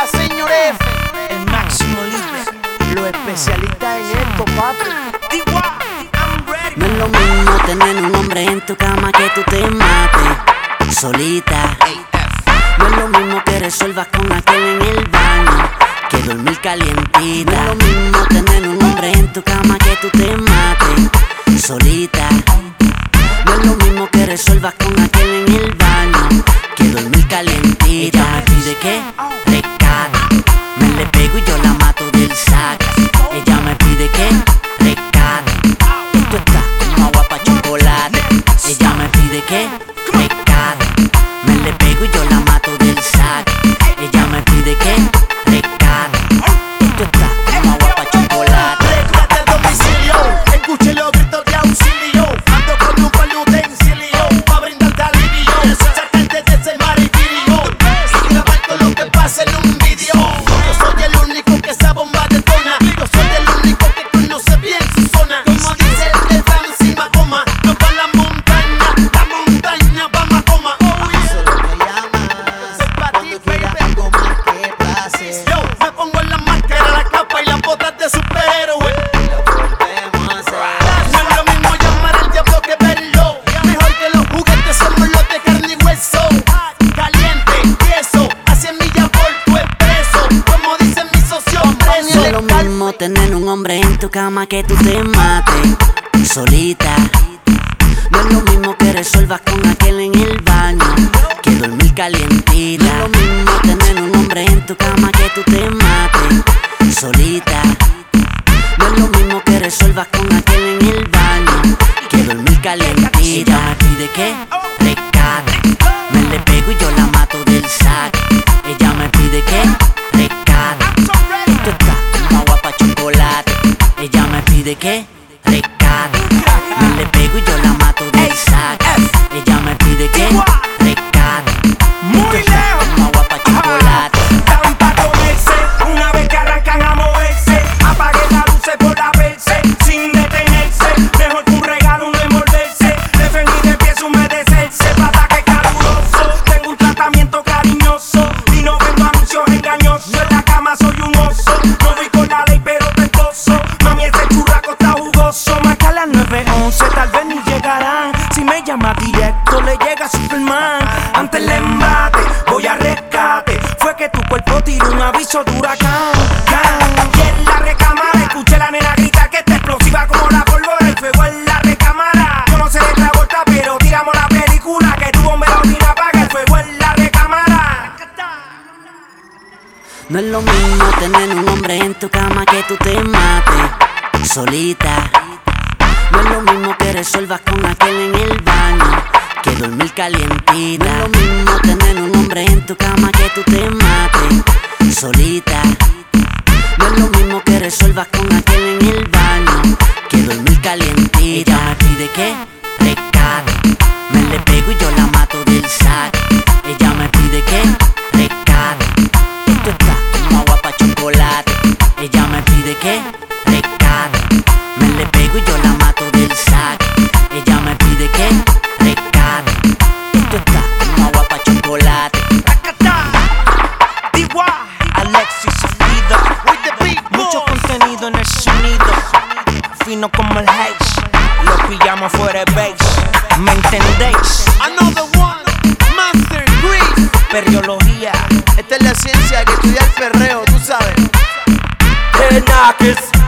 Hola, señor F. El máximo líder. Los especialistas en esto, papi. No es lo mismo tener un hombre en tu cama que tú te mates solita. No es lo mismo que resuelvas con aquel en el baño que dormir calientita. No es lo mismo tener un hombre en tu cama que tú te mates solita. Tener un hombre en tu cama que tú te mates solita. No es lo mismo que resuelvas con aquel en el baño que dormir calientita. No es lo mismo tener un hombre en tu cama que tú te mates solita. No es lo mismo que resuelvas con aquel en el baño que dormir calientita. Ella me pide que rescate. Me le pego y yo la mato del saco. Pide que rescate. Me le pego y yo la mato del saco. Ella me pide que aviso de huracán. Y en la recámara, escuché la nena gritar que está explosiva como la pólvora. El fuego en la recámara. Yo no sé de la vuelta, pero tiramos la película. Que tu bombero vino apaga el fuego en la recámara. No es lo mismo tener un hombre en tu cama que tú te mates solita. No es lo mismo que resuelvas con aquel en el baño que dormir calientita. No es lo mismo tener un hombre en tu cama que tú te mates solita. No es lo mismo que resuelvas con aquel en el baño que dormir calientita. Ella me pide que rescate. Me le pego y yo la mato del saco. Alexis Sofrido. Mucho contenido en el sonido. Fino como el haze. Lo pillamos fuera de base. ¿Me entendéis? Another one, Master Grease. Periología. Esta es la ciencia que estudia el perreo, tú sabes. Hey, knockers.